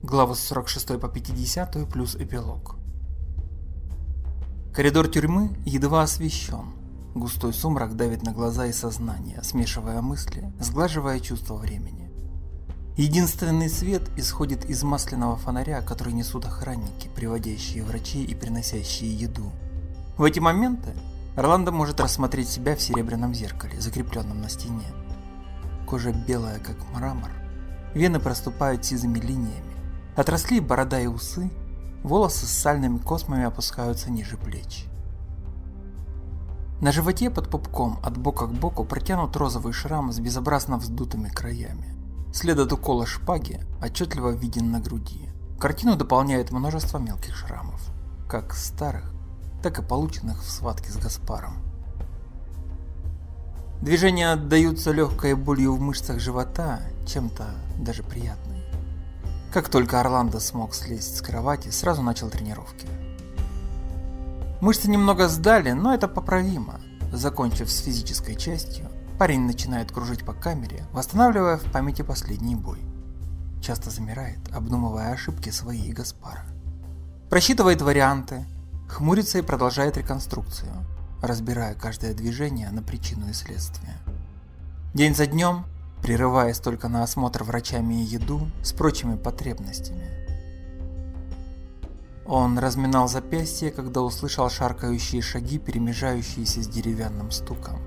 Главы с 46 по 50 плюс эпилог. Коридор тюрьмы едва освещен. Густой сумрак давит на глаза и сознание, смешивая мысли, сглаживая чувство времени. Единственный свет исходит из масляного фонаря, который несут охранники, приводящие врачи и приносящие еду. В эти моменты Орландо может рассмотреть себя в серебряном зеркале, закрепленном на стене. Кожа белая, как мрамор. Вены проступают сизыми линиями. Отросли борода и усы, волосы с сальными космами опускаются ниже плеч. На животе под пупком от бока к боку протянут розовый шрам с безобразно вздутыми краями. След от укола шпаги отчетливо виден на груди. Картину дополняет множество мелких шрамов, как старых, так и полученных в схватке с Гаспаром. Движения отдаются легкой болью в мышцах живота, чем-то даже приятной. Как только Орландо смог слезть с кровати, сразу начал тренировки. Мышцы немного сдали, но это поправимо. Закончив с физической частью, парень начинает кружить по камере, восстанавливая в памяти последний бой. Часто замирает, обдумывая ошибки свои и Гаспара. Просчитывает варианты, хмурится и продолжает реконструкцию, разбирая каждое движение на причину и следствие. День за днем прерываясь только на осмотр врачами и еду с прочими потребностями. Он разминал запястье, когда услышал шаркающие шаги, перемежающиеся с деревянным стуком.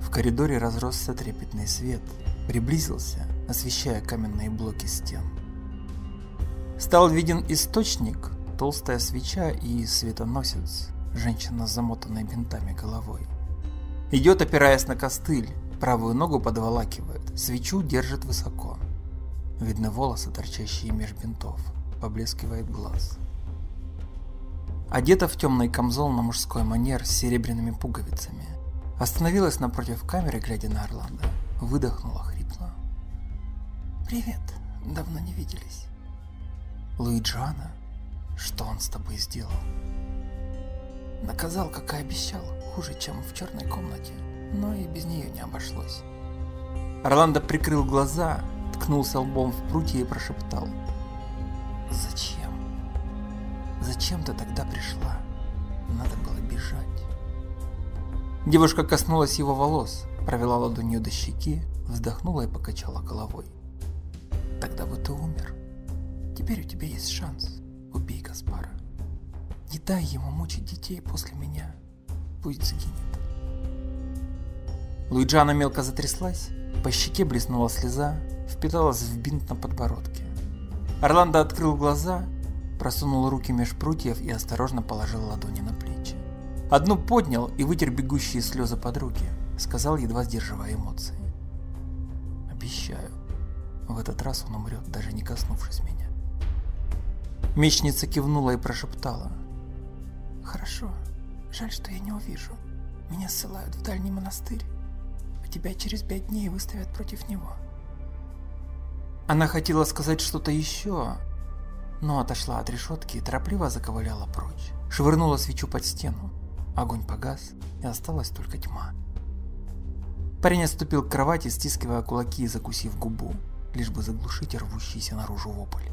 В коридоре разросся трепетный свет, приблизился, освещая каменные блоки стен. Стал виден источник, толстая свеча и светоносец, женщина с замотанной бинтами головой. Идет, опираясь на костыль, правую ногу подволакивает, Свечу держит высоко. Видны волосы, торчащие меж бинтов. Поблескивает глаз. Одета в темный камзол на мужской манер с серебряными пуговицами. Остановилась напротив камеры, глядя на Орландо. Выдохнула хрипло. «Привет, давно не виделись». «Луиджана? Что он с тобой сделал?» Наказал, как и обещал, хуже, чем в черной комнате, но и без нее не обошлось. Орландо прикрыл глаза, ткнулся лбом в прутья и прошептал. «Зачем? Зачем ты тогда пришла? Надо было бежать». Девушка коснулась его волос, провела ладонью до щеки, вздохнула и покачала головой. «Тогда бы ты умер. Теперь у тебя есть шанс. Убей Гаспара. Не дай ему мучить детей после меня. Пусть сгинет». Луиджана мелко затряслась, по щеке блеснула слеза, впиталась в бинт на подбородке. Орландо открыл глаза, просунул руки меж прутьев и осторожно положил ладони на плечи. Одну поднял и вытер бегущие слезы подруги, сказал, едва сдерживая эмоции. «Обещаю, в этот раз он умрет, даже не коснувшись меня». Мечница кивнула и прошептала. «Хорошо, жаль, что я не увижу. Меня ссылают в дальний монастырь тебя через пять дней выставят против него. Она хотела сказать что-то еще, но отошла от решетки и торопливо заковыляла прочь. Швырнула свечу под стену. Огонь погас, и осталась только тьма. Парень отступил к кровати, стискивая кулаки и закусив губу, лишь бы заглушить рвущийся наружу вопль.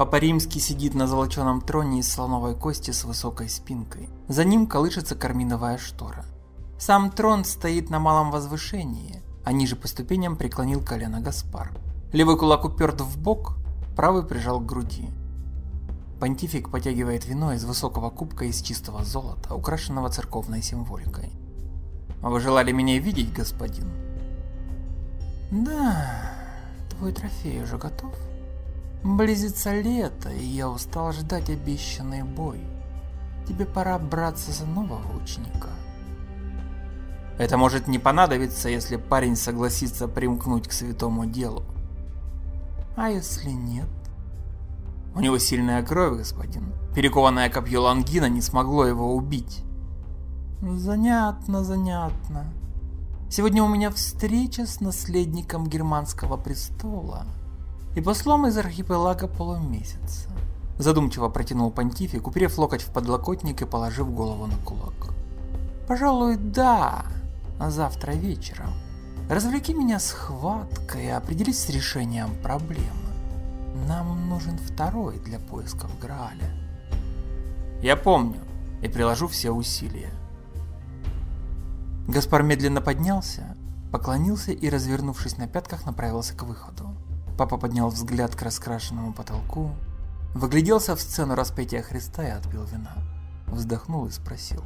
Папа Римский сидит на золоченом троне из слоновой кости с высокой спинкой. За ним колышется карминовая штора. Сам трон стоит на малом возвышении, а ниже по ступеням преклонил колено Гаспар. Левый кулак уперт в бок, правый прижал к груди. Понтифик потягивает вино из высокого кубка из чистого золота, украшенного церковной символикой. «Вы желали меня видеть, господин?» «Да, твой трофей уже готов?» Близится лето, и я устал ждать обещанный бой. Тебе пора браться за нового ученика. Это может не понадобиться, если парень согласится примкнуть к святому делу. А если нет? У него сильная кровь, господин. Перекованное копье Лангина не смогло его убить. Занятно, занятно. Сегодня у меня встреча с наследником германского престола и послом из архипелага полумесяца. Задумчиво протянул понтифик, уперев локоть в подлокотник и положив голову на кулак. Пожалуй, да, а завтра вечером. Развлеки меня схваткой и определись с решением проблемы. Нам нужен второй для поисков Грааля. Я помню и приложу все усилия. Гаспар медленно поднялся, поклонился и, развернувшись на пятках, направился к выходу. Папа поднял взгляд к раскрашенному потолку, выгляделся в сцену распятия Христа и отпил вина. Вздохнул и спросил.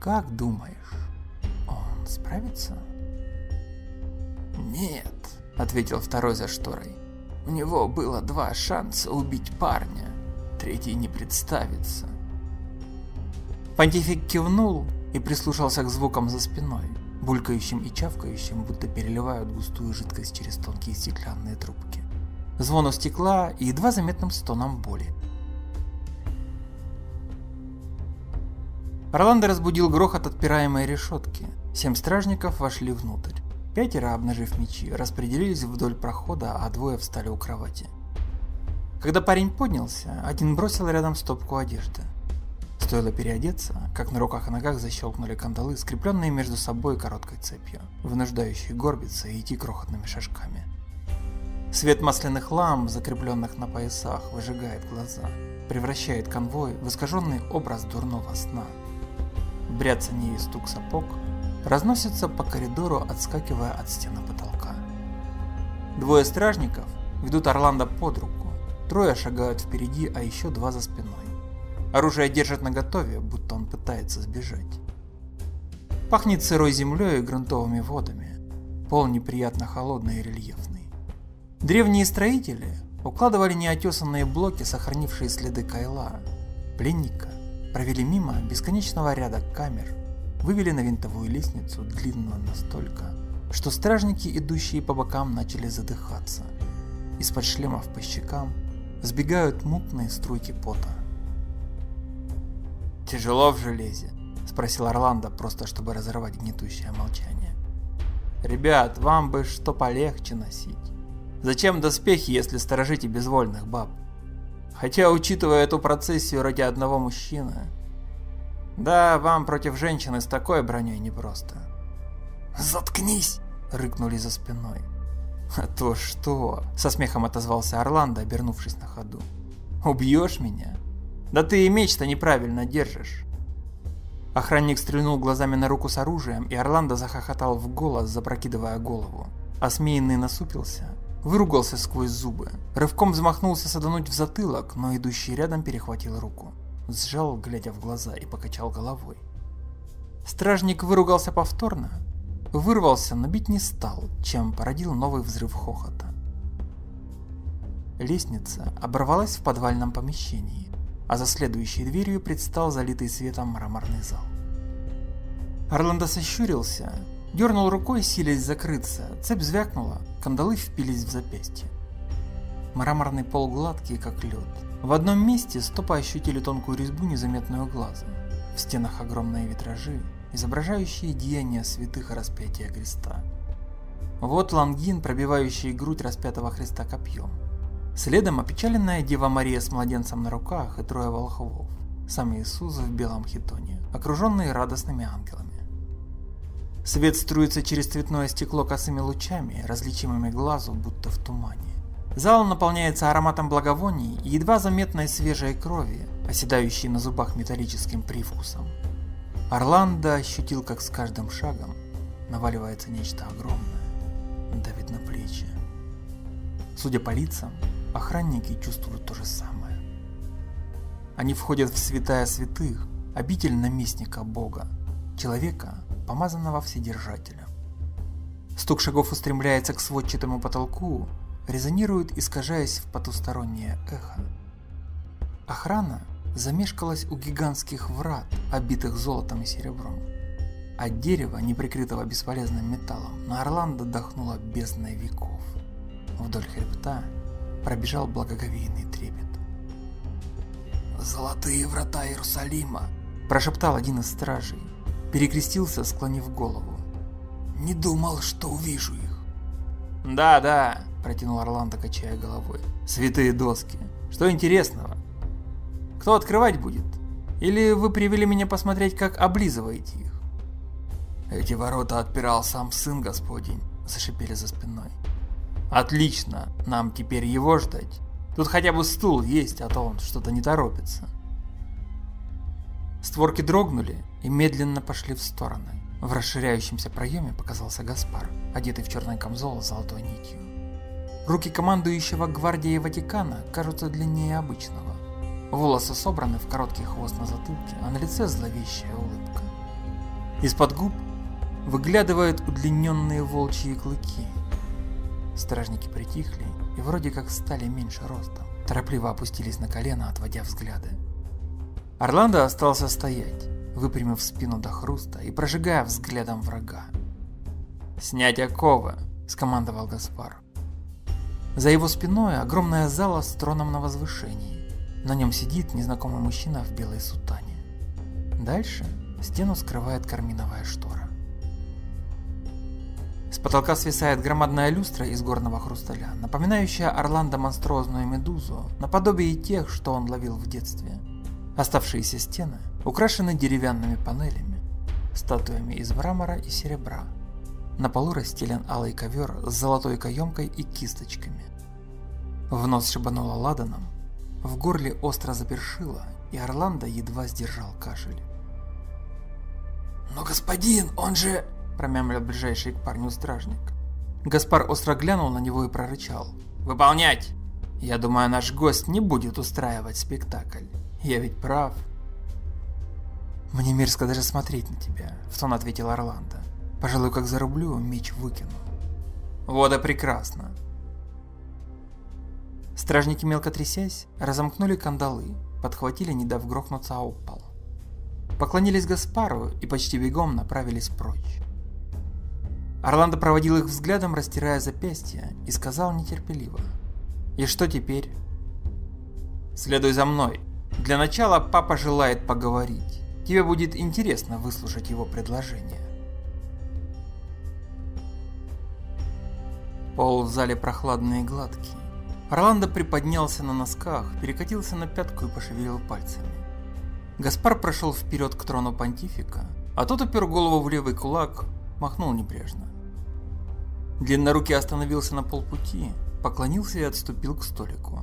«Как думаешь, он справится?» «Нет», — ответил второй за шторой. «У него было два шанса убить парня, третий не представится». Понтифик кивнул и прислушался к звукам за спиной, булькающим и чавкающим, будто переливают густую жидкость через тонкие стеклянные трубки. Звону стекла и едва заметным стоном боли. Орландо разбудил грохот отпираемой решетки. Семь стражников вошли внутрь. Пятеро, обнажив мечи, распределились вдоль прохода, а двое встали у кровати. Когда парень поднялся, один бросил рядом стопку одежды. Стоило переодеться, как на руках и ногах защелкнули кандалы, скрепленные между собой короткой цепью, вынуждающие горбиться и идти крохотными шажками. Свет масляных ламп, закрепленных на поясах, выжигает глаза, превращает конвой в искаженный образ дурного сна. Бряцание и стук сапог разносится по коридору, отскакивая от стены потолка. Двое стражников ведут Орландо под руку, трое шагают впереди, а еще два за спиной. Оружие держат наготове, будто он пытается сбежать. Пахнет сырой землей и грунтовыми водами. Пол неприятно холодный и рельефный. Древние строители укладывали неотесанные блоки, сохранившие следы кайла. Пленника провели мимо бесконечного ряда камер, вывели на винтовую лестницу, длинную настолько, что стражники, идущие по бокам, начали задыхаться. Из-под шлемов по щекам сбегают мутные струйки пота. «Тяжело в железе?» – спросил Орландо, просто чтобы разорвать гнетущее молчание. «Ребят, вам бы что полегче носить. Зачем доспехи, если сторожите безвольных баб? Хотя, учитывая эту процессию ради одного мужчины... Да, вам против женщины с такой броней непросто». «Заткнись!» – рыкнули за спиной. «А то что?» – со смехом отозвался Орландо, обернувшись на ходу. «Убьешь меня?» Да ты и меч-то неправильно держишь. Охранник стрельнул глазами на руку с оружием, и Орландо захохотал в голос, запрокидывая голову. Осмеянный насупился, выругался сквозь зубы, рывком взмахнулся садануть в затылок, но идущий рядом перехватил руку. Сжал, глядя в глаза, и покачал головой. Стражник выругался повторно, вырвался, но бить не стал, чем породил новый взрыв хохота. Лестница оборвалась в подвальном помещении а за следующей дверью предстал залитый светом мраморный зал. Орландо сощурился, дернул рукой, силясь закрыться, цепь звякнула, кандалы впились в запястье. Мраморный пол гладкий, как лед. В одном месте стопы ощутили тонкую резьбу, незаметную глазом. В стенах огромные витражи, изображающие деяния святых распятия креста. Вот лангин, пробивающий грудь распятого Христа копьем. Следом опечаленная Дева Мария с младенцем на руках и трое волхвов. Сам Иисус в белом хитоне, окруженные радостными ангелами. Свет струится через цветное стекло косыми лучами, различимыми глазу, будто в тумане. Зал наполняется ароматом благовоний и едва заметной свежей крови, оседающей на зубах металлическим привкусом. Орландо ощутил, как с каждым шагом наваливается нечто огромное, давит на плечи. Судя по лицам, Охранники чувствуют то же самое. Они входят в святая святых, обитель наместника Бога, человека, помазанного Вседержателем. Стук шагов устремляется к сводчатому потолку, резонирует, искажаясь в потустороннее эхо. Охрана замешкалась у гигантских врат, обитых золотом и серебром. От дерева, не прикрытого бесполезным металлом, на Орландо дохнуло бездной веков. Вдоль хребта пробежал благоговейный трепет. «Золотые врата Иерусалима!» – прошептал один из стражей, перекрестился, склонив голову. «Не думал, что увижу их». «Да, да», – протянул Орландо, качая головой. «Святые доски. Что интересного? Кто открывать будет? Или вы привели меня посмотреть, как облизываете их?» Эти ворота отпирал сам сын Господень, зашипели за спиной. Отлично, нам теперь его ждать. Тут хотя бы стул есть, а то он что-то не торопится. Створки дрогнули и медленно пошли в стороны. В расширяющемся проеме показался Гаспар, одетый в черный камзол с золотой нитью. Руки командующего гвардией Ватикана кажутся длиннее обычного. Волосы собраны в короткий хвост на затылке, а на лице зловещая улыбка. Из-под губ выглядывают удлиненные волчьи клыки. Стражники притихли и вроде как стали меньше ростом, торопливо опустились на колено, отводя взгляды. Орландо остался стоять, выпрямив спину до хруста и прожигая взглядом врага. «Снять оковы!» – скомандовал Гаспар. За его спиной огромная зала с троном на возвышении. На нем сидит незнакомый мужчина в белой сутане. Дальше стену скрывает карминовая штора. Потолка свисает громадная люстра из горного хрусталя, напоминающая Орландо монструозную медузу, наподобие тех, что он ловил в детстве. Оставшиеся стены украшены деревянными панелями, статуями из мрамора и серебра. На полу расстелен алый ковер с золотой каемкой и кисточками. В нос шибануло ладаном, в горле остро запершило, и Орландо едва сдержал кашель. «Но господин, он же...» – промямлил ближайший к парню стражник. Гаспар остро глянул на него и прорычал. «Выполнять!» «Я думаю, наш гость не будет устраивать спектакль. Я ведь прав». «Мне мерзко даже смотреть на тебя», – в тон ответил Орландо. «Пожалуй, как зарублю, меч выкину». «Вот и прекрасно». Стражники, мелко трясясь, разомкнули кандалы, подхватили, не дав грохнуться об пол. Поклонились Гаспару и почти бегом направились прочь. Орландо проводил их взглядом, растирая запястья, и сказал нетерпеливо. «И что теперь?» «Следуй за мной. Для начала папа желает поговорить». Тебе будет интересно выслушать его предложение. Пол в зале прохладный и гладкий. Орландо приподнялся на носках, перекатился на пятку и пошевелил пальцами. Гаспар прошел вперед к трону понтифика, а тот упер голову в левый кулак, махнул небрежно. Длиннорукий остановился на полпути, поклонился и отступил к столику.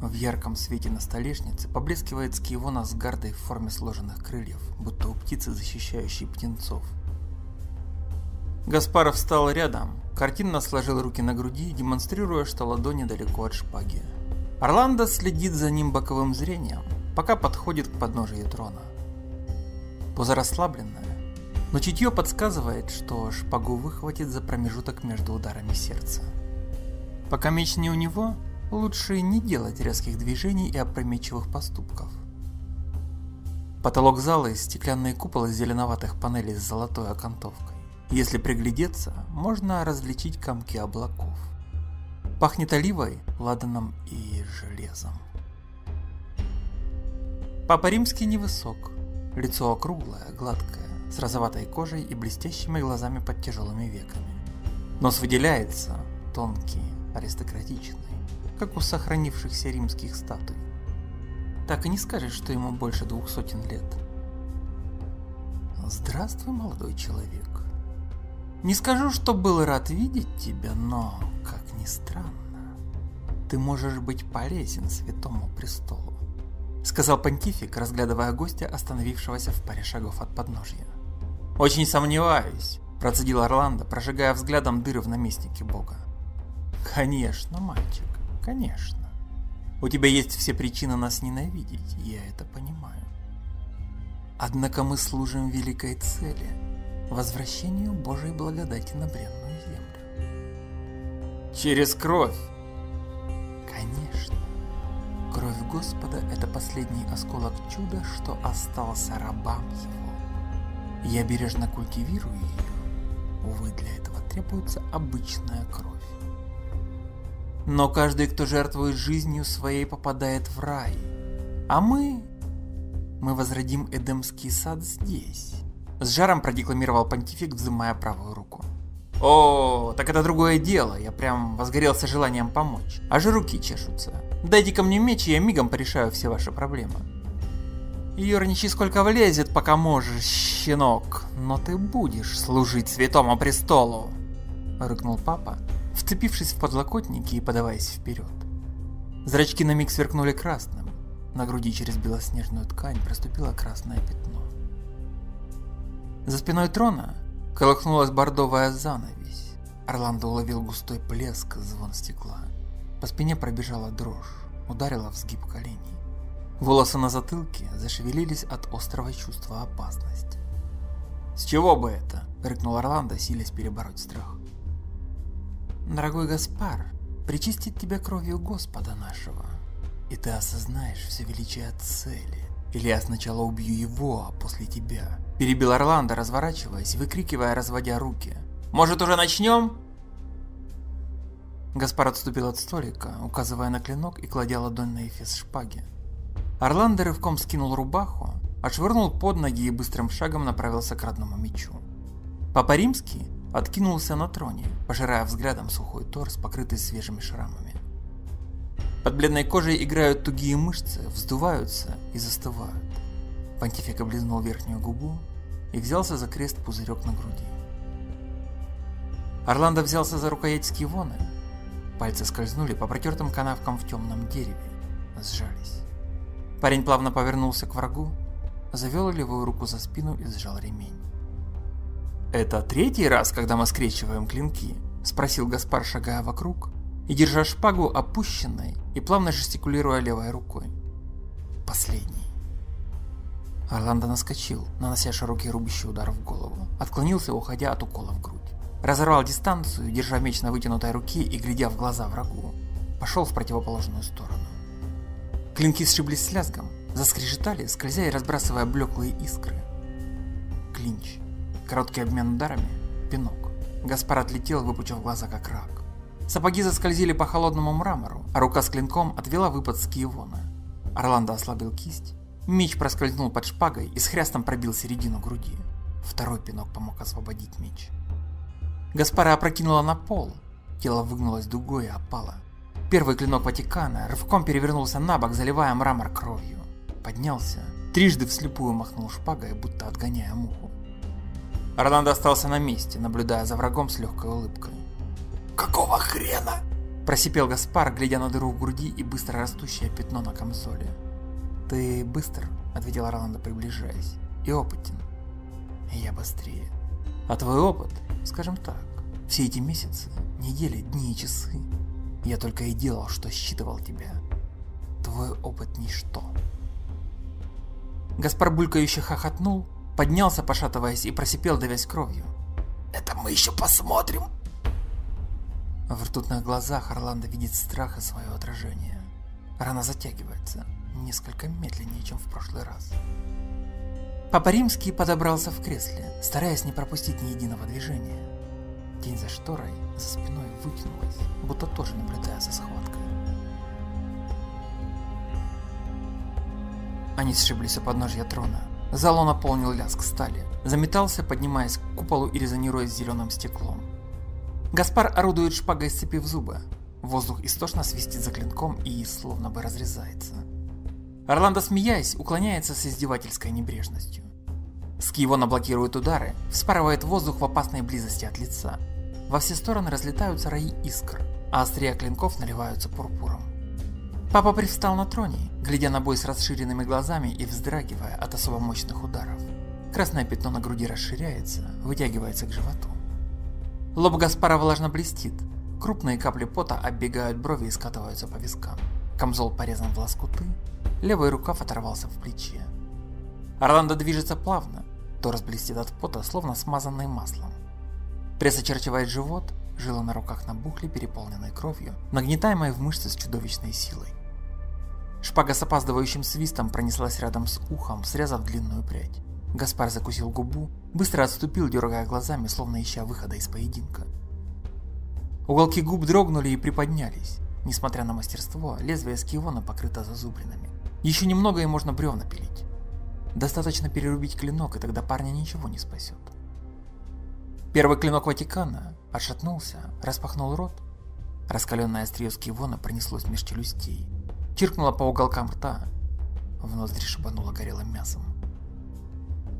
В ярком свете на столешнице поблескивает скиевона с гардой в форме сложенных крыльев, будто у птицы, защищающей птенцов. Гаспаров встал рядом, картинно сложил руки на груди, демонстрируя, что ладони далеко от шпаги. Орландо следит за ним боковым зрением, пока подходит к подножию трона. Поза расслабленная, но чутье подсказывает, что шпагу выхватит за промежуток между ударами сердца. Пока меч не у него, лучше не делать резких движений и опрометчивых поступков. Потолок зала из стеклянный купол из зеленоватых панелей с золотой окантовкой. Если приглядеться, можно различить комки облаков. Пахнет оливой, ладаном и железом. Папа Римский невысок, лицо округлое, гладкое, с розоватой кожей и блестящими глазами под тяжелыми веками. Нос выделяется, тонкий, аристократичный как у сохранившихся римских статуй. Так и не скажешь, что ему больше двух сотен лет. Здравствуй, молодой человек. Не скажу, что был рад видеть тебя, но, как ни странно, ты можешь быть полезен святому престолу, сказал понтифик, разглядывая гостя, остановившегося в паре шагов от подножья. Очень сомневаюсь, процедил Орландо, прожигая взглядом дыры в наместнике бога. Конечно, мальчик. Конечно. У тебя есть все причины нас ненавидеть, я это понимаю. Однако мы служим великой цели – возвращению Божьей благодати на бренную землю. Через кровь? Конечно. Кровь Господа – это последний осколок чуда, что остался рабам его. Я бережно культивирую ее. Увы, для этого требуется обычная кровь. Но каждый, кто жертвует жизнью своей, попадает в рай. А мы... Мы возродим Эдемский сад здесь. С жаром продекламировал понтифик, взымая правую руку. О, так это другое дело, я прям возгорелся желанием помочь. Аж руки чешутся. Дайте ко мне меч, и я мигом порешаю все ваши проблемы. Юрничай сколько влезет, пока можешь, щенок, но ты будешь служить святому престолу, рыкнул папа, вцепившись в подлокотники и подаваясь вперед. Зрачки на миг сверкнули красным, на груди через белоснежную ткань проступило красное пятно. За спиной трона колыхнулась бордовая занавесь. Орландо уловил густой плеск, звон стекла. По спине пробежала дрожь, ударила в сгиб коленей. Волосы на затылке зашевелились от острого чувства опасности. «С чего бы это?» – рыкнул Орландо, силясь перебороть страх. «Дорогой Гаспар, причистит тебя кровью Господа нашего, и ты осознаешь все величие цели. Или я сначала убью его, а после тебя». Перебил Орландо, разворачиваясь, выкрикивая, разводя руки. «Может, уже начнем?» Гаспар отступил от столика, указывая на клинок и кладя ладонь на эфес шпаги. Орландо рывком скинул рубаху, отшвырнул под ноги и быстрым шагом направился к родному мечу. Папа Римский откинулся на троне, пожирая взглядом сухой торс, покрытый свежими шрамами. Под бледной кожей играют тугие мышцы, вздуваются и застывают. Понтифик облизнул верхнюю губу и взялся за крест пузырек на груди. Орландо взялся за рукоять скивоны. Пальцы скользнули по протертым канавкам в темном дереве, сжались. Парень плавно повернулся к врагу, завел левую руку за спину и сжал ремень. «Это третий раз, когда мы скрещиваем клинки?» – спросил Гаспар, шагая вокруг и держа шпагу опущенной и плавно жестикулируя левой рукой. «Последний». Орландо наскочил, нанося широкий рубящий удар в голову, отклонился, уходя от укола в грудь. Разорвал дистанцию, держа меч на вытянутой руке и глядя в глаза врагу. Пошел в противоположную сторону. Клинки сшиблись с лязгом, заскрежетали, скользя и разбрасывая блеклые искры. Клинч. Короткий обмен ударами. Пинок. Гаспар отлетел, выпучив глаза как рак. Сапоги заскользили по холодному мрамору, а рука с клинком отвела выпад с Киевона. Орландо ослабил кисть. Меч проскользнул под шпагой и с хрястом пробил середину груди. Второй пинок помог освободить меч. Гаспара опрокинула на пол. Тело выгнулось дугой и опало. Первый клинок Ватикана рывком перевернулся на бок, заливая мрамор кровью. Поднялся, трижды вслепую махнул шпагой, будто отгоняя муху. Орландо остался на месте, наблюдая за врагом с легкой улыбкой. «Какого хрена?» Просипел Гаспар, глядя на дыру в груди и быстро растущее пятно на камзоле. «Ты быстр», — ответил Орландо, приближаясь, — «и опытен. Я быстрее. А твой опыт, скажем так, все эти месяцы, недели, дни и часы я только и делал, что считывал тебя. Твой опыт ничто. Гаспар булькающе хохотнул, поднялся, пошатываясь, и просипел, давясь кровью. «Это мы еще посмотрим!» В ртутных глазах Орландо видит страх и свое отражение. Рана затягивается, несколько медленнее, чем в прошлый раз. Папа Римский подобрался в кресле, стараясь не пропустить ни единого движения. Тень за шторой за спиной вытянулась, будто тоже наблюдая за схваткой. Они сшиблись у подножья трона. Зал наполнил лязг стали, заметался, поднимаясь к куполу и резонируя с зеленым стеклом. Гаспар орудует шпагой, сцепив зубы. Воздух истошно свистит за клинком и словно бы разрезается. Орландо, смеясь, уклоняется с издевательской небрежностью. Скивона блокирует удары, вспарывает воздух в опасной близости от лица. Во все стороны разлетаются раи искр, а острия клинков наливаются пурпуром. Папа привстал на троне, глядя на бой с расширенными глазами и вздрагивая от особо мощных ударов. Красное пятно на груди расширяется, вытягивается к животу. Лоб Гаспара влажно блестит, крупные капли пота оббегают брови и скатываются по вискам. Камзол порезан в лоскуты, левый рукав оторвался в плече. Орландо движется плавно, торс блестит от пота, словно смазанный маслом. Пресс очерчивает живот, жилы на руках набухли, переполненной кровью, нагнетаемой в мышцы с чудовищной силой. Шпага с опаздывающим свистом пронеслась рядом с ухом, срезав длинную прядь. Гаспар закусил губу, быстро отступил, дергая глазами, словно ища выхода из поединка. Уголки губ дрогнули и приподнялись. Несмотря на мастерство, лезвие скивона покрыто зазубринами. Еще немного и можно бревна пилить. Достаточно перерубить клинок, и тогда парня ничего не спасет. Первый клинок Ватикана отшатнулся, распахнул рот. Раскаленное острие скивона пронеслось меж челюстей, чиркнуло по уголкам рта. В ноздри шибануло горелым мясом.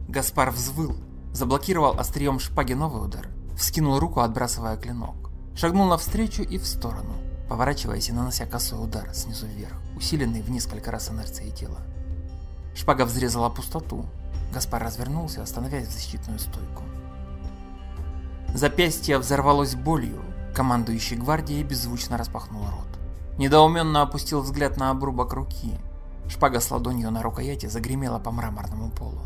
Гаспар взвыл, заблокировал острием шпаги новый удар, вскинул руку, отбрасывая клинок. Шагнул навстречу и в сторону, поворачиваясь и нанося косой удар снизу вверх, усиленный в несколько раз инерцией тела. Шпага взрезала пустоту. Гаспар развернулся, становясь в защитную стойку. Запястье взорвалось болью, командующий гвардией беззвучно распахнул рот. Недоуменно опустил взгляд на обрубок руки. Шпага с ладонью на рукояти загремела по мраморному полу.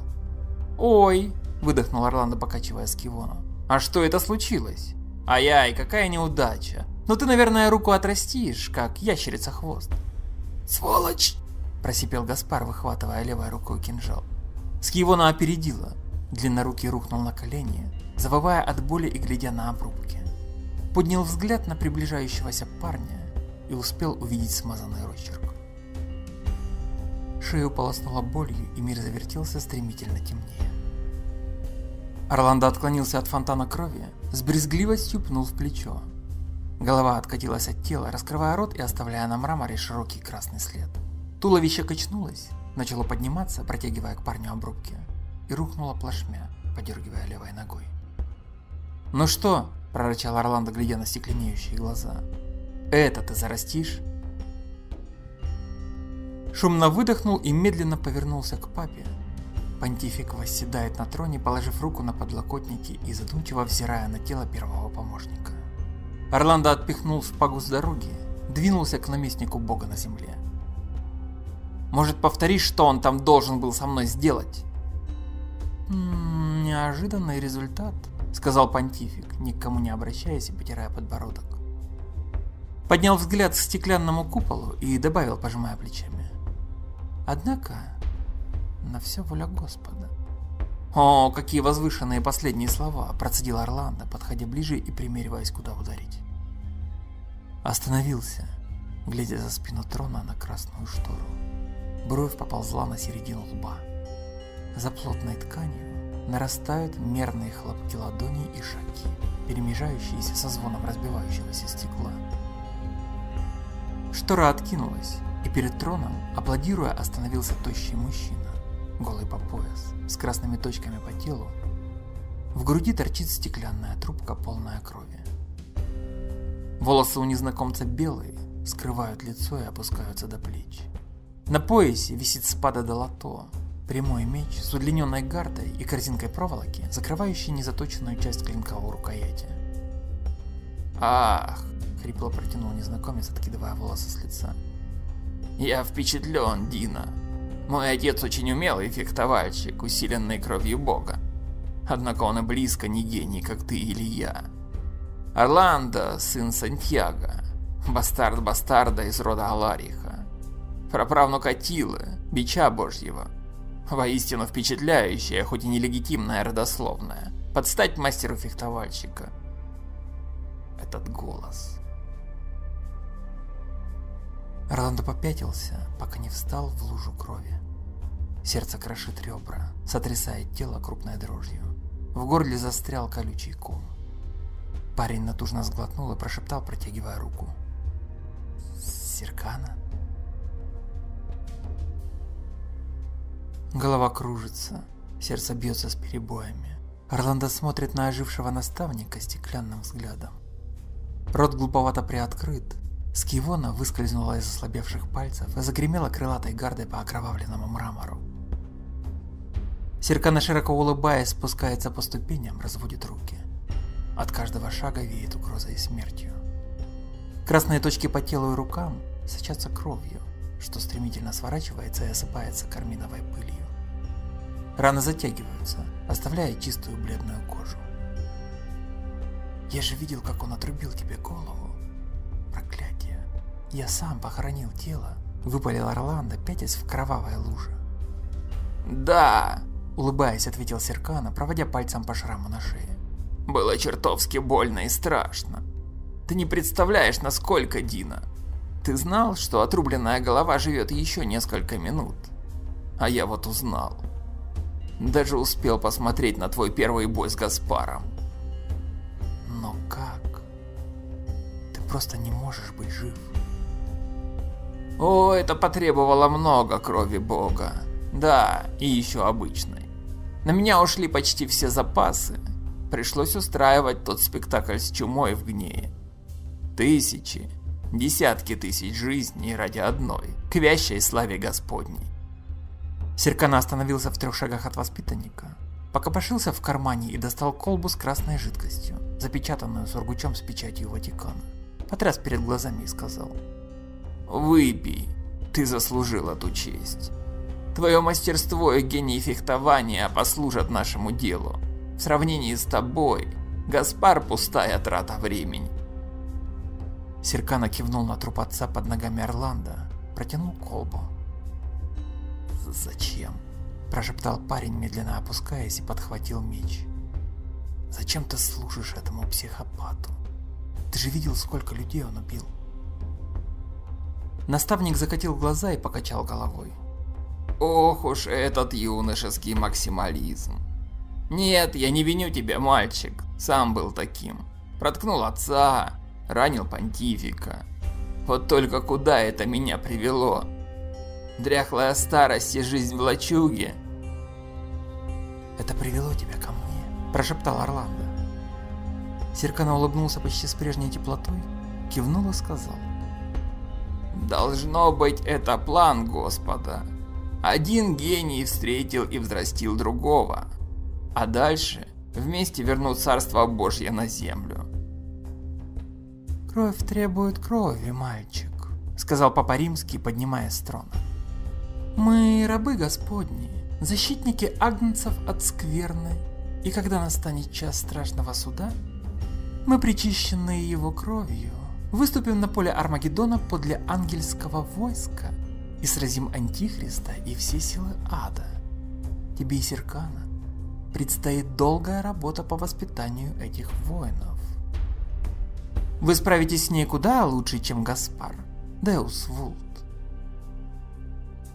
«Ой!» – выдохнул Орландо, покачивая скивону. «А что это случилось?» «Ай-ай, какая неудача! Ну ты, наверное, руку отрастишь, как ящерица хвост». «Сволочь!» – просипел Гаспар, выхватывая левой рукой кинжал. Скивона опередила. Длиннорукий рухнул на колени, завывая от боли и глядя на обрубки. Поднял взгляд на приближающегося парня и успел увидеть смазанный росчерк. Шею полоснуло болью, и мир завертелся стремительно темнее. Орландо отклонился от фонтана крови, с брезгливостью пнул в плечо. Голова откатилась от тела, раскрывая рот и оставляя на мраморе широкий красный след. Туловище качнулось, начало подниматься, протягивая к парню обрубки, и рухнуло плашмя, подергивая левой ногой. «Ну что?» – прорычал Орландо, глядя на стекленеющие глаза. «Это ты зарастишь?» Шумно выдохнул и медленно повернулся к папе. Понтифик восседает на троне, положив руку на подлокотники и задумчиво взирая на тело первого помощника. Орландо отпихнул шпагу с дороги, двинулся к наместнику бога на земле. «Может, повторишь, что он там должен был со мной сделать?» «М -м, «Неожиданный результат», — сказал понтифик, никому не обращаясь и потирая подбородок. Поднял взгляд к стеклянному куполу и добавил, пожимая плечами. Однако, на все воля Господа. О, какие возвышенные последние слова, процедил Орландо, подходя ближе и примериваясь, куда ударить. Остановился, глядя за спину трона на красную штору. Бровь поползла на середину лба. За плотной тканью нарастают мерные хлопки ладоней и шаги, перемежающиеся со звоном разбивающегося стекла. Штора откинулась, и перед троном, аплодируя, остановился тощий мужчина, голый по пояс, с красными точками по телу. В груди торчит стеклянная трубка, полная крови. Волосы у незнакомца белые, скрывают лицо и опускаются до плеч. На поясе висит спада до лото, прямой меч с удлиненной гардой и корзинкой проволоки, закрывающей незаточенную часть клинка у рукояти. «Ах!» — хрипло протянул незнакомец, откидывая волосы с лица. Я впечатлен, Дина. Мой отец очень умелый фехтовальщик, усиленный кровью бога. Однако он и близко не гений, как ты или я. Орландо, сын Сантьяго, бастард бастарда из рода Алариха, праправнук Атилы, бича божьего. Воистину впечатляющая, хоть и нелегитимная родословная, подстать мастеру фехтовальщика. Этот голос. Орландо попятился, пока не встал в лужу крови. Сердце крошит ребра, сотрясает тело крупной дрожью. В горле застрял колючий ком. Парень натужно сглотнул и прошептал, протягивая руку. «Серкана?» Голова кружится, сердце бьется с перебоями. Орландо смотрит на ожившего наставника стеклянным взглядом. Рот глуповато приоткрыт, Скивона выскользнула из ослабевших пальцев и загремела крылатой гардой по окровавленному мрамору. Серкана, широко улыбаясь, спускается по ступеням, разводит руки. От каждого шага веет угрозой и смертью. Красные точки по телу и рукам сочатся кровью, что стремительно сворачивается и осыпается карминовой пылью. Раны затягиваются, оставляя чистую бледную кожу. Я же видел, как он отрубил тебе голову. Проклятие. Я сам похоронил тело, выпалил Орландо, пятясь в кровавой луже. Да, улыбаясь, ответил Серкана, проводя пальцем по шраму на шее. Было чертовски больно и страшно. Ты не представляешь, насколько, Дина. Ты знал, что отрубленная голова живет еще несколько минут? А я вот узнал. Даже успел посмотреть на твой первый бой с Гаспаром. Но как? просто не можешь быть жив. О, это потребовало много крови бога. Да, и еще обычной. На меня ушли почти все запасы. Пришлось устраивать тот спектакль с чумой в гнее. Тысячи, десятки тысяч жизней ради одной, к вящей славе Господней. Серкана остановился в трех шагах от воспитанника, покопошился в кармане и достал колбу с красной жидкостью, запечатанную сургучом с печатью Ватикана. Потряс перед глазами и сказал. «Выпей, ты заслужил эту честь. Твое мастерство и гений фехтования послужат нашему делу. В сравнении с тобой, Гаспар пустая трата времени. Серкана кивнул на труп отца под ногами Орландо, протянул колбу. «Зачем?» – прошептал парень, медленно опускаясь и подхватил меч. «Зачем ты служишь этому психопату? Ты же видел, сколько людей он убил?» Наставник закатил глаза и покачал головой. «Ох уж этот юношеский максимализм! Нет, я не виню тебя, мальчик, сам был таким. Проткнул отца, ранил понтифика. Вот только куда это меня привело? Дряхлая старость и жизнь в лачуге. Это привело тебя ко мне, прошептал Орландо. Серкана улыбнулся почти с прежней теплотой, кивнул и сказал. Должно быть это план Господа. Один гений встретил и взрастил другого, а дальше вместе вернут Царство Божье на землю. «Кровь требует крови, мальчик», — сказал Папа Римский, поднимаясь с трона. «Мы рабы Господни, защитники агнцев от скверны, и когда настанет час страшного суда, мы, причищенные его кровью, выступим на поле Армагеддона подле ангельского войска и сразим Антихриста и все силы ада. Тебе и Серкана предстоит долгая работа по воспитанию этих воинов. Вы справитесь с ней куда лучше, чем Гаспар. Деус Вулт.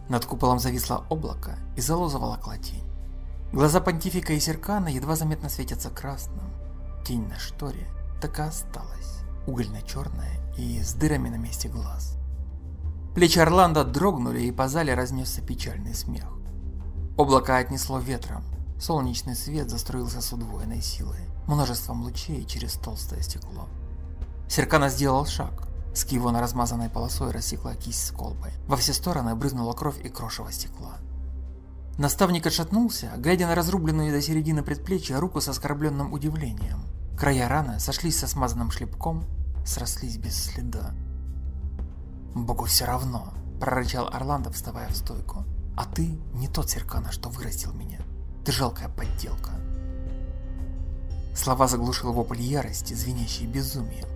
Над куполом зависло облако и зало заволокла тень. Глаза понтифика и Серкана едва заметно светятся красным. Тень на шторе так и осталась, угольно-черная и с дырами на месте глаз. Плечи Орландо дрогнули и по зале разнесся печальный смех. Облако отнесло ветром, солнечный свет заструился с удвоенной силой, множеством лучей через толстое стекло. Серкана сделал шаг. С на размазанной полосой рассекла кисть с колбой. Во все стороны брызнула кровь и крошево стекла. Наставник отшатнулся, глядя на разрубленную до середины предплечья руку с оскорбленным удивлением. Края раны сошлись со смазанным шлепком, срослись без следа. «Богу все равно», – прорычал Орландо, вставая в стойку. «А ты не тот Серкана, что вырастил меня. Ты жалкая подделка». Слова заглушил вопль ярости, звенящий безумием.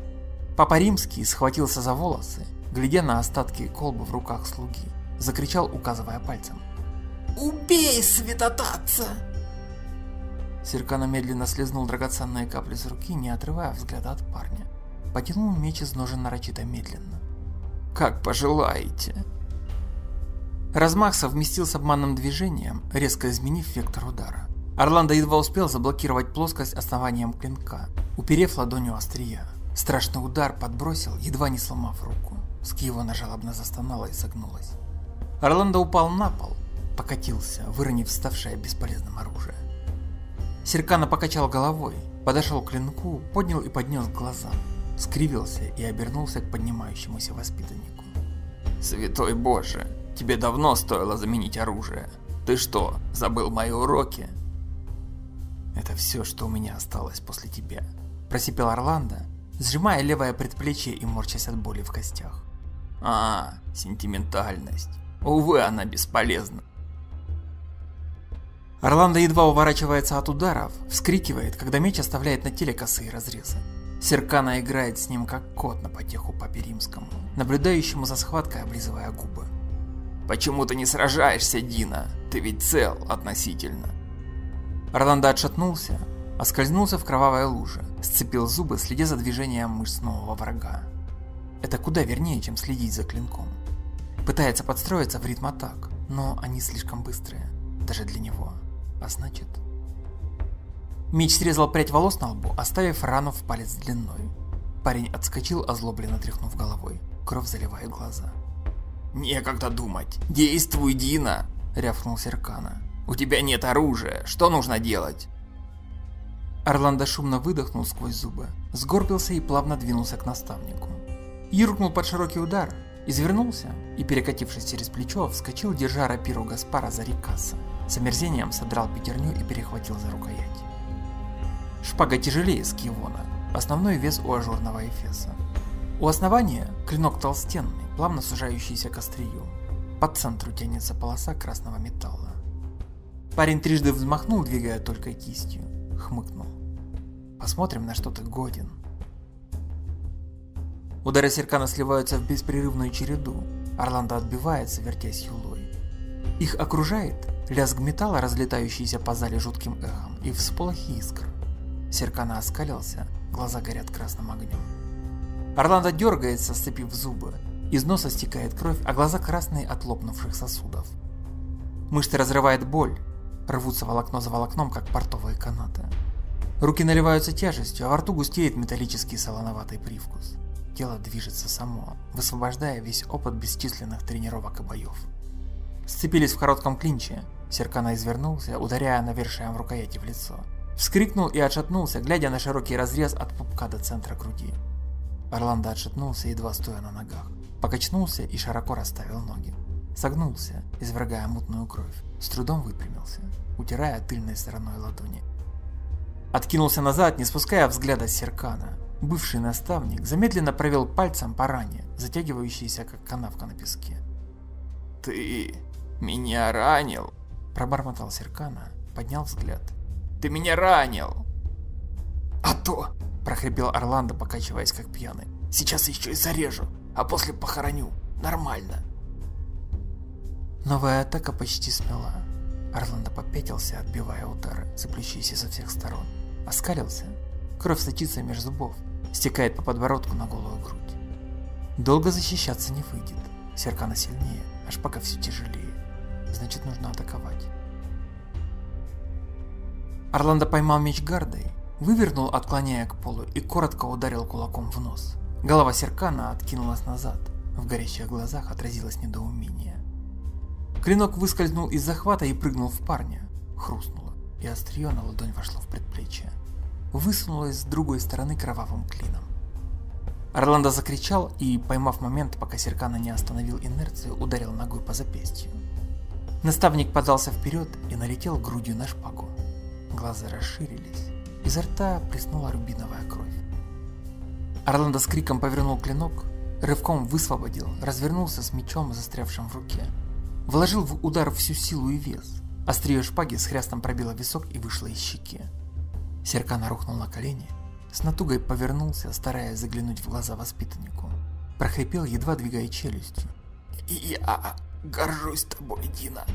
Папа Римский схватился за волосы, глядя на остатки колбы в руках слуги, закричал, указывая пальцем. «Убей святотатца!» Серкана медленно слезнул драгоценные капли с руки, не отрывая взгляда от парня. Потянул меч из ножен нарочито медленно. «Как пожелаете!» Размах совместил с обманным движением, резко изменив вектор удара. Орландо едва успел заблокировать плоскость основанием клинка, уперев ладонью острия. Страшный удар подбросил, едва не сломав руку. Скиева жалобно застонала и согнулась. Орландо упал на пол, покатился, выронив ставшее бесполезным оружие. Серкана покачал головой, подошел к клинку, поднял и поднес к глазам, скривился и обернулся к поднимающемуся воспитаннику. «Святой Боже, тебе давно стоило заменить оружие. Ты что, забыл мои уроки?» «Это все, что у меня осталось после тебя», – просипел Орландо, сжимая левое предплечье и морчась от боли в костях. А, сентиментальность. Увы, она бесполезна. Орландо едва уворачивается от ударов, вскрикивает, когда меч оставляет на теле косые разрезы. Серкана играет с ним как кот на потеху папе римскому, наблюдающему за схваткой, облизывая губы. «Почему ты не сражаешься, Дина? Ты ведь цел относительно». Орландо отшатнулся, оскользнулся в кровавой луже, сцепил зубы, следя за движением мышц нового врага. Это куда вернее, чем следить за клинком. Пытается подстроиться в ритм атак, но они слишком быстрые, даже для него. А значит... Меч срезал прядь волос на лбу, оставив рану в палец длиной. Парень отскочил, озлобленно тряхнув головой. Кровь заливает глаза. Некогда думать. Действуй, Дина, рявкнул Серкана. У тебя нет оружия. Что нужно делать? Орландо шумно выдохнул сквозь зубы, сгорбился и плавно двинулся к наставнику. Юркнул под широкий удар, извернулся и, перекатившись через плечо, вскочил, держа рапиру Гаспара за рикаса. С омерзением содрал пятерню и перехватил за рукоять. Шпага тяжелее скивона, основной вес у ажурного эфеса. У основания клинок толстенный, плавно сужающийся к острию. По центру тянется полоса красного металла. Парень трижды взмахнул, двигая только кистью. Хмыкнул. Посмотрим, на что ты годен. Удары Серкана сливаются в беспрерывную череду. Орландо отбивается, вертясь юлой. Их окружает лязг металла, разлетающийся по зале жутким эхом, и всполохи искр. Серкана оскалился, глаза горят красным огнем. Орландо дергается, сцепив зубы. Из носа стекает кровь, а глаза красные от лопнувших сосудов. Мышцы разрывает боль, рвутся волокно за волокном, как портовые канаты. Руки наливаются тяжестью, а во рту густеет металлический солоноватый привкус. Тело движется само, высвобождая весь опыт бесчисленных тренировок и боев. Сцепились в коротком клинче, Серкана извернулся, ударяя навершием в рукояти в лицо. Вскрикнул и отшатнулся, глядя на широкий разрез от пупка до центра груди. Орландо отшатнулся, едва стоя на ногах. Покачнулся и широко расставил ноги. Согнулся, извергая мутную кровь. С трудом выпрямился, утирая тыльной стороной ладони. Откинулся назад, не спуская взгляда с Серкана. Бывший наставник замедленно провел пальцем по ране, затягивающейся как канавка на песке. «Ты меня ранил?» Пробормотал Серкана, поднял взгляд. «Ты меня ранил!» «А то!» – прохрипел Орландо, покачиваясь как пьяный. «Сейчас еще и зарежу, а после похороню. Нормально!» Новая атака почти смела. Орландо попятился, отбивая удары, цепляющиеся со всех сторон. Оскалился. Кровь сочится меж зубов, стекает по подбородку на голую грудь. Долго защищаться не выйдет. Серкана сильнее, аж пока все тяжелее. Значит, нужно атаковать. Орландо поймал меч гардой, вывернул, отклоняя к полу, и коротко ударил кулаком в нос. Голова Серкана откинулась назад. В горящих глазах отразилось недоумение. Клинок выскользнул из захвата и прыгнул в парня. Хрустнуло, и острие на ладонь вошло в предплечье. Высунулось с другой стороны кровавым клином. Орландо закричал и, поймав момент, пока Серкана не остановил инерцию, ударил ногой по запястью. Наставник подался вперед и налетел грудью на шпагу. Глаза расширились, изо рта плеснула рубиновая кровь. Орландо с криком повернул клинок, рывком высвободил, развернулся с мечом, застрявшим в руке. Вложил в удар всю силу и вес. Острие шпаги с хрястом пробило висок и вышло из щеки. Серкана рухнул на колени, с натугой повернулся, стараясь заглянуть в глаза воспитаннику. Прохрипел, едва двигая челюстью. «Я горжусь тобой, Дина!»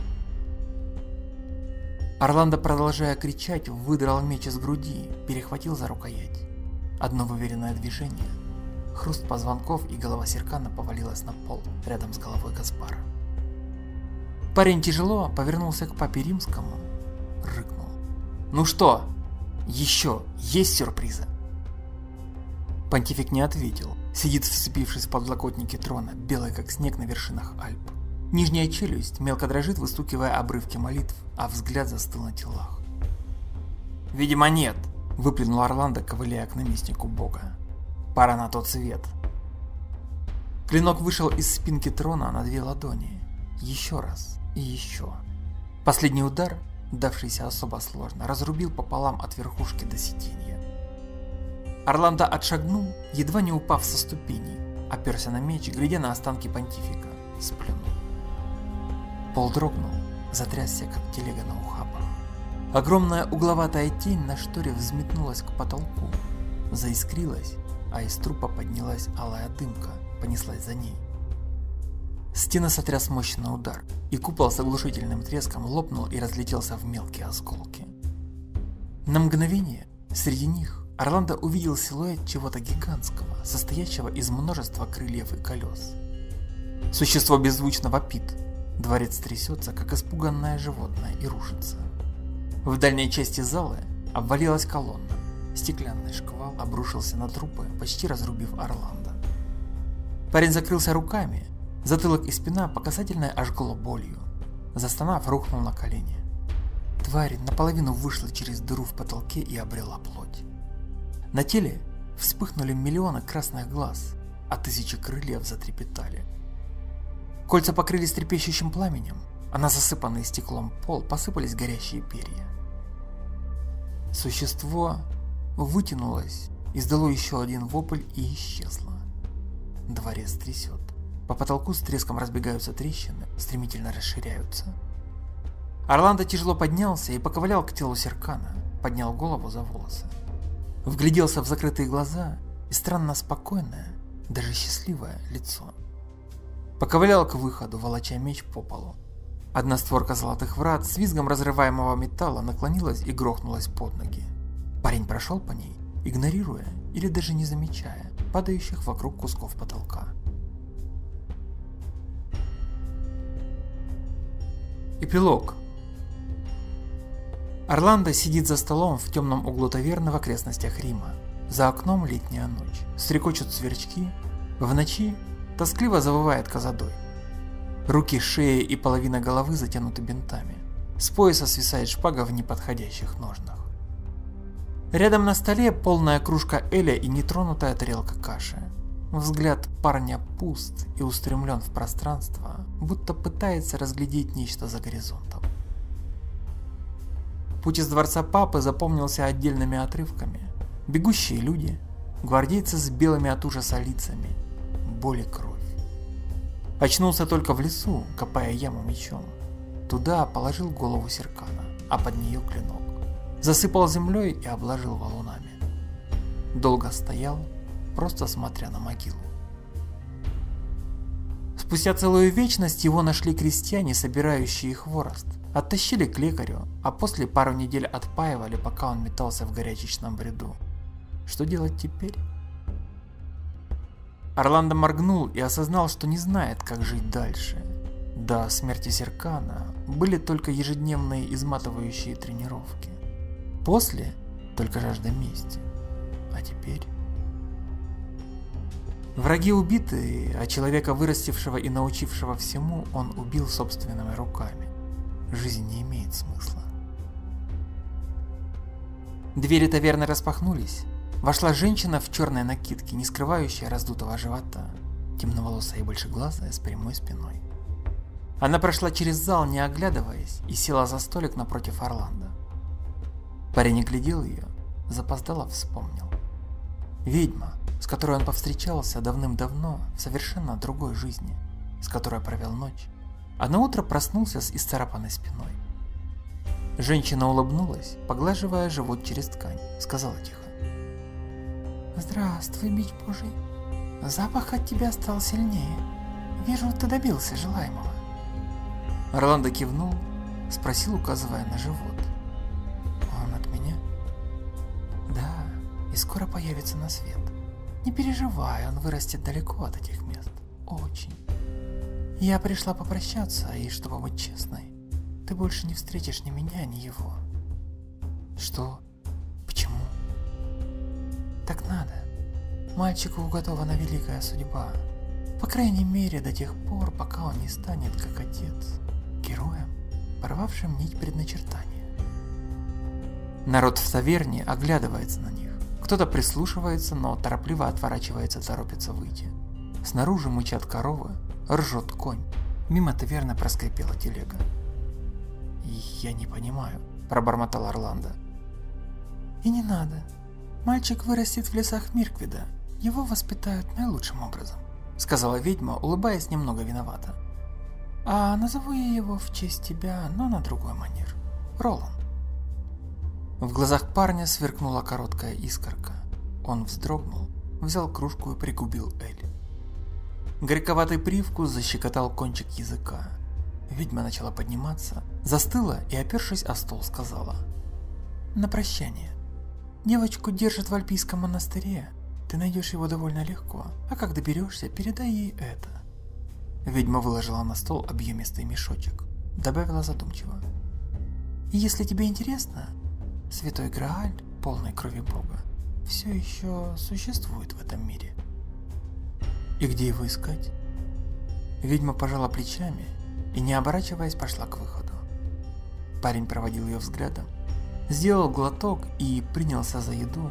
Орландо, продолжая кричать, выдрал меч из груди, перехватил за рукоять. Одно выверенное движение. Хруст позвонков и голова Серкана повалилась на пол рядом с головой Гаспара. Парень тяжело повернулся к папе римскому, рыкнул. «Ну что, еще есть сюрпризы?» Понтифик не ответил, сидит вцепившись в подлокотники трона, белый как снег на вершинах Альп. Нижняя челюсть мелко дрожит, выстукивая обрывки молитв, а взгляд застыл на телах. «Видимо, нет», — выплюнул Орландо, ковыляя к наместнику бога. «Пора на тот свет». Клинок вышел из спинки трона на две ладони. Еще раз и еще. Последний удар, давшийся особо сложно, разрубил пополам от верхушки до сиденья. Орландо отшагнул, едва не упав со ступеней, оперся на меч, глядя на останки понтифика, сплюнул. Пол дрогнул, затрясся, как телега на ухабах. Огромная угловатая тень на шторе взметнулась к потолку, заискрилась, а из трупа поднялась алая дымка, понеслась за ней. Стены сотряс мощный удар, и купол с оглушительным треском лопнул и разлетелся в мелкие осколки. На мгновение среди них Орландо увидел силуэт чего-то гигантского, состоящего из множества крыльев и колес. Существо беззвучно вопит, дворец трясется, как испуганное животное, и рушится. В дальней части зала обвалилась колонна, стеклянный шквал обрушился на трупы, почти разрубив Орландо. Парень закрылся руками, Затылок и спина по касательной ожгло болью. Застонав, рухнул на колени. Тварь наполовину вышла через дыру в потолке и обрела плоть. На теле вспыхнули миллионы красных глаз, а тысячи крыльев затрепетали. Кольца покрылись трепещущим пламенем, а на засыпанный стеклом пол посыпались горящие перья. Существо вытянулось, издало еще один вопль и исчезло. Дворец трясет. По потолку с треском разбегаются трещины, стремительно расширяются. Орландо тяжело поднялся и поковылял к телу Серкана, поднял голову за волосы. Вгляделся в закрытые глаза и странно спокойное, даже счастливое лицо. Поковылял к выходу, волоча меч по полу. Одна створка золотых врат с визгом разрываемого металла наклонилась и грохнулась под ноги. Парень прошел по ней, игнорируя или даже не замечая падающих вокруг кусков потолка. Эпилог. Орландо сидит за столом в темном углу таверны в окрестностях Рима. За окном летняя ночь. Стрекочут сверчки. В ночи тоскливо завывает козадой. Руки, шея и половина головы затянуты бинтами. С пояса свисает шпага в неподходящих ножнах. Рядом на столе полная кружка эля и нетронутая тарелка каши. Взгляд парня пуст и устремлен в пространство, будто пытается разглядеть нечто за горизонтом. Путь из дворца папы запомнился отдельными отрывками. Бегущие люди, гвардейцы с белыми от ужаса лицами, боль и кровь. Очнулся только в лесу, копая яму мечом. Туда положил голову Серкана, а под нее клинок. Засыпал землей и обложил валунами. Долго стоял, просто смотря на могилу. Спустя целую вечность его нашли крестьяне, собирающие хворост. Оттащили к лекарю, а после пару недель отпаивали, пока он метался в горячечном бреду. Что делать теперь? Орландо моргнул и осознал, что не знает, как жить дальше. До смерти Серкана были только ежедневные изматывающие тренировки. После только жажда мести. А теперь... Враги убиты, а человека, вырастившего и научившего всему, он убил собственными руками. Жизнь не имеет смысла. Двери таверны распахнулись, Вошла женщина в черной накидке, не скрывающая раздутого живота, темноволосая и большеглазая с прямой спиной. Она прошла через зал, не оглядываясь, и села за столик напротив Орландо. Парень глядел ее, запоздало вспомнил. Ведьма, с которой он повстречался давным-давно в совершенно другой жизни, с которой провел ночь, а на утро проснулся с исцарапанной спиной. Женщина улыбнулась, поглаживая живот через ткань, сказала тихо. Здравствуй, бич Божий. Запах от тебя стал сильнее. Вижу, ты добился желаемого. Орландо кивнул, спросил, указывая на живот. Скоро появится на свет. Не переживай, он вырастет далеко от этих мест. Очень. Я пришла попрощаться, и чтобы быть честной, ты больше не встретишь ни меня, ни его. Что? Так надо. Мальчику уготована великая судьба. По крайней мере, до тех пор, пока он не станет, как отец, героем, порвавшим нить предначертания. Народ в таверне оглядывается на них. Кто-то прислушивается, но торопливо отворачивается, торопится выйти. Снаружи мычат коровы, ржет конь. Мимо таверны проскрипела телега. «Я не понимаю», – пробормотал Орландо. «И не надо. Мальчик вырастет в лесах Мирквида. Его воспитают наилучшим образом», — сказала ведьма, улыбаясь немного виновата. «А назову я его в честь тебя, но на другой манер. Ролан». В глазах парня сверкнула короткая искорка. Он вздрогнул, взял кружку и пригубил Эль. Горьковатый привкус защекотал кончик языка. Ведьма начала подниматься, застыла и, опершись о стол, сказала. «На прощание. Девочку держат в Альпийском монастыре. Ты найдешь его довольно легко, а как доберешься, передай ей это. Ведьма выложила на стол объемистый мешочек. Добавила задумчиво. Если тебе интересно, Святой Грааль, полной крови Бога, все еще существует в этом мире. И где его искать? Ведьма пожала плечами и, не оборачиваясь, пошла к выходу. Парень проводил ее взглядом, сделал глоток и принялся за еду,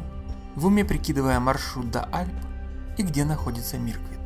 в уме прикидывая маршрут до Альп и где находится Мирквит.